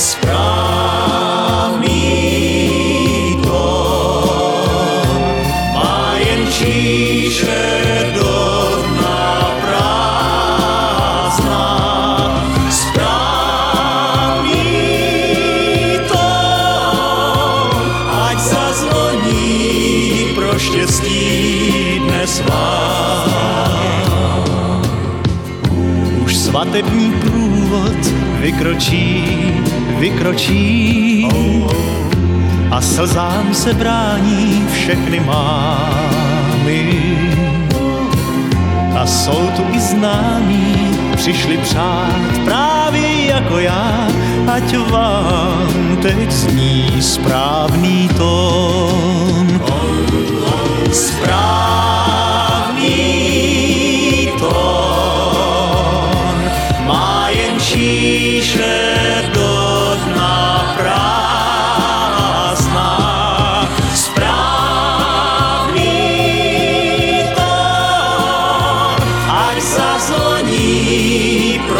Správný tón má jen číše do dna prázdná. Ať. Už svatební průvod vykročí, vykročí a slzám se brání všechny mámy. A jsou tu i známí, přišli přát právě jako já, ať vám teď zní správný tón. Správný tón má jen číše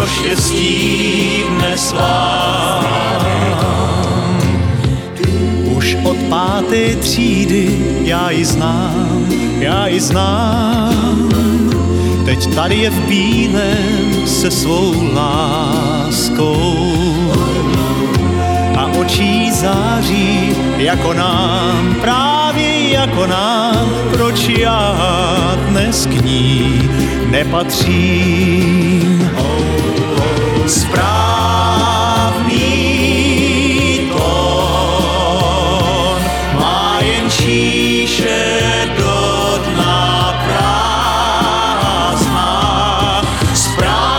pro štěstí dnes vám. Už od páté třídy já ji znám, já ji znám. Teď tady je v bílém se svou láskou a očí září jako nám, právě jako nám, proč já dnes k ní nepatřím. Správný tón má jen číše do dna prázdná. Správný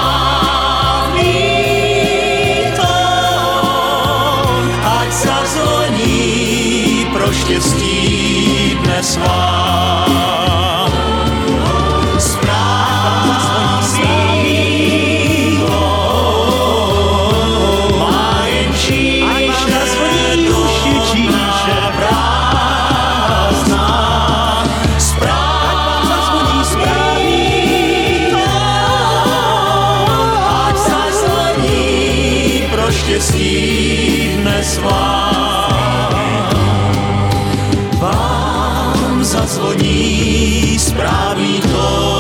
tón, ať zazvoní pro štěstí dnes vám. Vám. Vám zazvoní správný tón.